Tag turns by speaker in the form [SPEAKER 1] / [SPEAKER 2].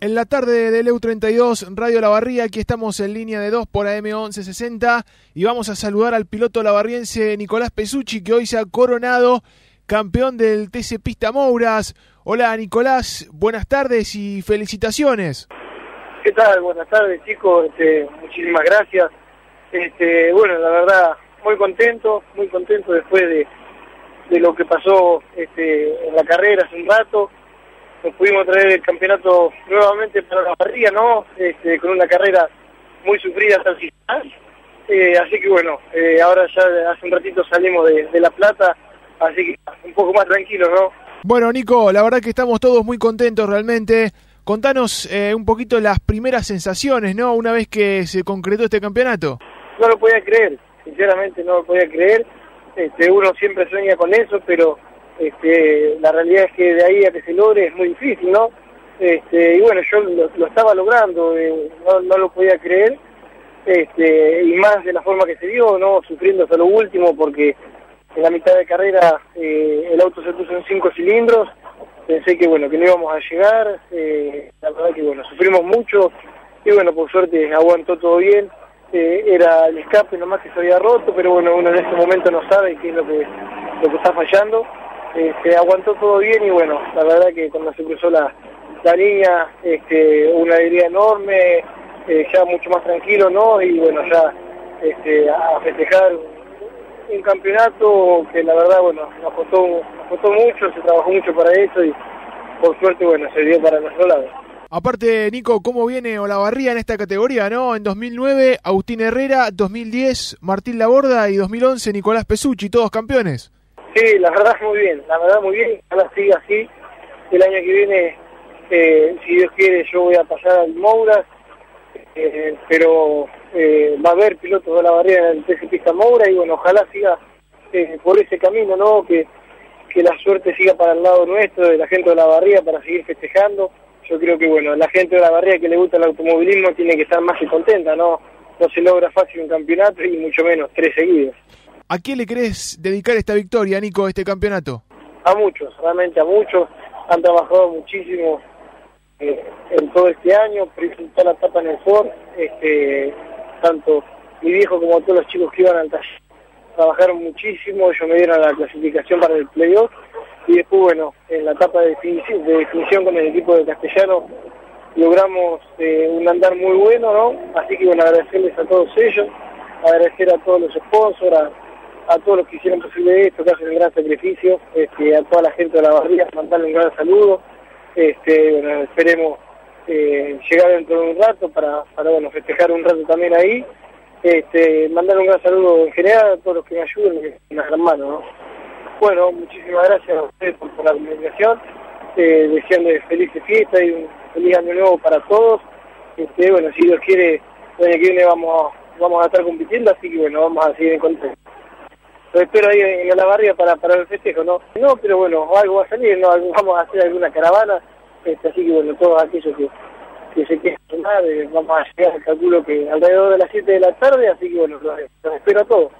[SPEAKER 1] En la tarde del EU32, Radio La Barría, aquí estamos en línea de 2 por AM1160 y vamos a saludar al piloto lavarriense Nicolás Pesucci, que hoy se ha coronado campeón del TC Pista Mouras. Hola Nicolás, buenas tardes y felicitaciones.
[SPEAKER 2] ¿Qué tal? Buenas tardes chicos, este, muchísimas gracias. Este, bueno, la verdad, muy contento, muy contento después de, de lo que pasó este, en la carrera hace un rato nos pudimos traer el campeonato nuevamente para la parrilla, ¿no? Este, con una carrera muy sufrida hasta el final. Eh, así que bueno, eh, ahora ya hace un ratito salimos de, La Plata, así que un poco más tranquilo, ¿no?
[SPEAKER 1] Bueno, Nico, la verdad que estamos todos muy contentos realmente. Contanos eh, un poquito las primeras sensaciones, ¿no? Una vez que se concretó este campeonato.
[SPEAKER 2] No lo podía creer, sinceramente no lo podía creer. Este, uno siempre sueña con eso, pero este, la realidad es que de ahí a que se logre es muy difícil, ¿no? Este, y bueno, yo lo, estaba logrando, eh, no, lo podía creer, este, y más de la forma que se dio, ¿no? Sufriendo hasta lo último, porque en la mitad de carrera eh, el auto se puso en cinco cilindros, pensé que bueno, que no íbamos a llegar, eh, la verdad que bueno, sufrimos mucho, y bueno, por suerte aguantó todo bien, era el escape nomás que se había roto, pero bueno, uno en ese momento no sabe qué es lo que, lo que está fallando, este, aguantó todo bien y bueno, la verdad que cuando se cruzó la, la línea, este, una alegría enorme, eh, ya mucho más tranquilo, ¿no? Y bueno, ya este, a festejar un campeonato que la verdad, bueno, nos costó, costó mucho, se trabajó mucho para eso y por suerte, bueno, se dio para nuestro lado.
[SPEAKER 1] Aparte, Nico, ¿cómo viene Olavarría en esta categoría, no? En 2009, Agustín Herrera, 2010, Martín Laborda y 2011, Nicolás Pesucci, todos campeones.
[SPEAKER 2] Sí, la verdad muy bien, la verdad muy bien, ahora sigue así. El año que viene, eh, si Dios quiere, yo voy a pasar al Mouras, eh, pero eh, va a haber pilotos de la barrera en el TC Pista Moura y bueno, ojalá siga por ese camino, ¿no? Que, que la suerte siga para el lado nuestro, de la gente de la barriga, para seguir festejando. Yo creo que, bueno, la gente de la barriga que le gusta el automovilismo tiene que estar más que contenta, ¿no? No se logra fácil un campeonato y mucho menos tres seguidos.
[SPEAKER 1] ¿A quién le querés dedicar esta victoria, Nico, este campeonato?
[SPEAKER 2] A muchos, realmente a muchos. Han trabajado muchísimo eh, en todo este año, presentar la etapa en el Ford, este, tanto mi viejo como todos los chicos que iban al taller trabajaron muchísimo, ellos me dieron la clasificación para el playoff y después, bueno, en la etapa de definición, de definición con el equipo de Castellano logramos eh, un andar muy bueno, ¿no? Así que, bueno, agradecerles a todos ellos, agradecer a todos los sponsors, a todos los que hicieron posible esto, que hacen un gran sacrificio, este, a toda la gente de la barriga, mandarle un gran saludo. Este, bueno, esperemos eh, llegar dentro de un rato para, para bueno, festejar un rato también ahí. Este, mandarle un gran saludo en general a todos los que me ayuden, que me gran mano. ¿no? Bueno, muchísimas gracias a ustedes por, la comunicación, eh, deseando felices fiestas y un feliz año nuevo para todos. Este, bueno, si Dios quiere, el año que viene vamos, vamos a estar compitiendo, así que bueno, vamos a seguir en contacto lo espero ahí en la barriga para, para el festejo, ¿no? No, pero bueno, algo va a salir, ¿no? Vamos a hacer alguna caravana, este, así que bueno, todos aquellos que, que se quieran tomar, eh, vamos a llegar, calculo que alrededor de las 7 de la tarde, así que bueno, los espero a todos.